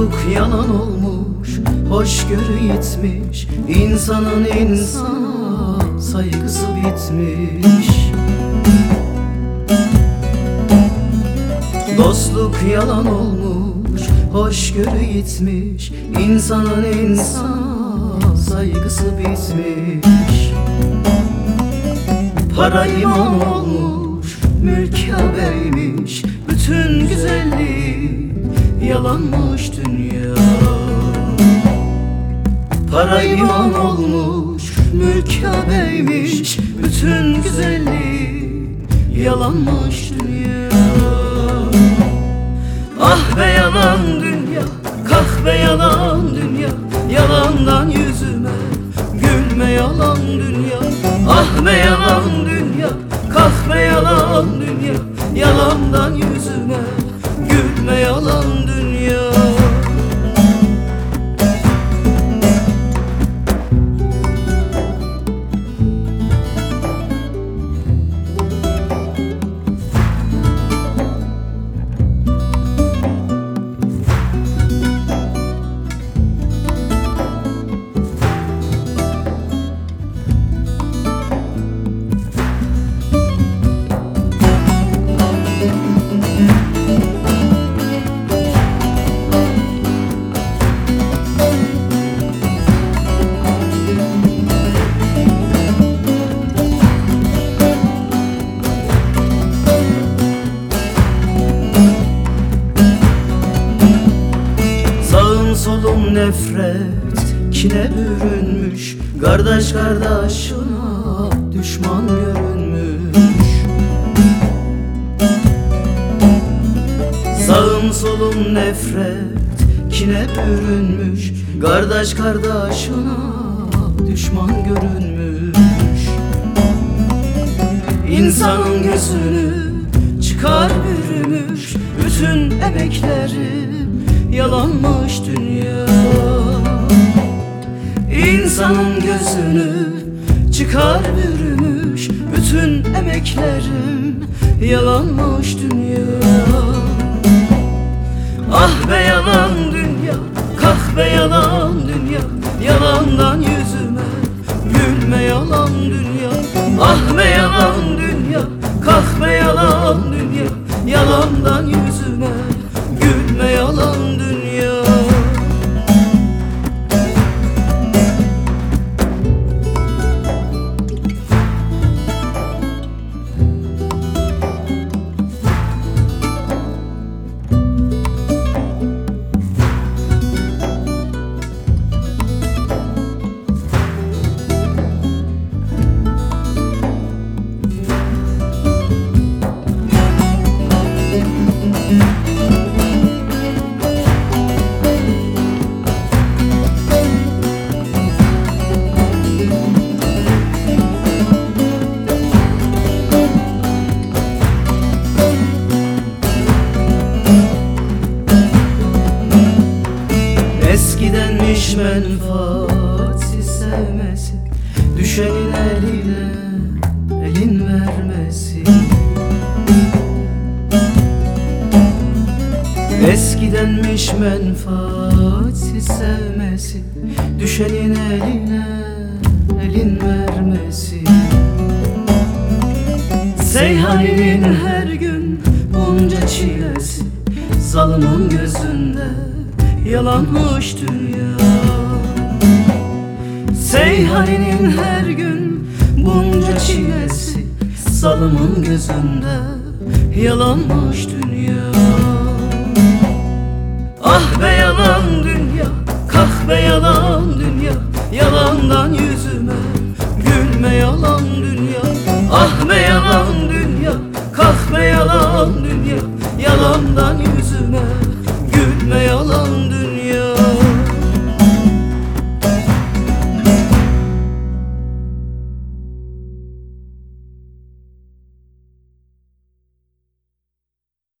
Dostluk yalan olmuş, hoşgörü yitmiş İnsanın insana saygısı bitmiş. Dostluk yalan olmuş, hoşgörü yitmiş İnsanın insana saygısı bitmiş. Para iman olmuş, mülk Kabe'ymiş Bütün güzelliği yalanmış dünya. Para iman olmuş, mülk Kabe'ymiş Bütün güzelliği yalanmış dünya. Ah be yalan dünya, kah be yalan dünya Yalandan yüzüme gülme yalan dünya. Ah be yalan dünya, kah be yalan dünya Yalandan yüzüme nefret kine bürünmüş. Kardeş kardeşine düşman görünmüş. Sağım solum nefret kine bürünmüş. Kardeş kardeşine düşman görünmüş. İnsanın gözünü çıkar bürümüş. Bütün emekleri yalanmış dünya İnsanın gözünü çıkar bürümüş Bütün emeklerim yalanmış dünya. Ah be yalan dünya, kah be yalan dünya. Yalandan yüzüme gülme yalan dünya. Ah be yalan dünya, kah be yalan dünya. Yalandan yüzüme Eskidenmiş menfaati sevmesi. Düşenin eline elin vermesi. Eskidenmiş menfaati sevmesi. Düşenin eline elin vermesi. Seyhaninin her gün bunca çilesi. Zalımın gözünde yalanmış dünya. Seyhaninin her gün bunca çilesi Zalımın gözünde yalanmış dünya. Ah be yalan dünya, kah be yalan dünya Yalandan yüzüme gülme yalan dünya. Ah be yalan dünya, kah be yalan dünya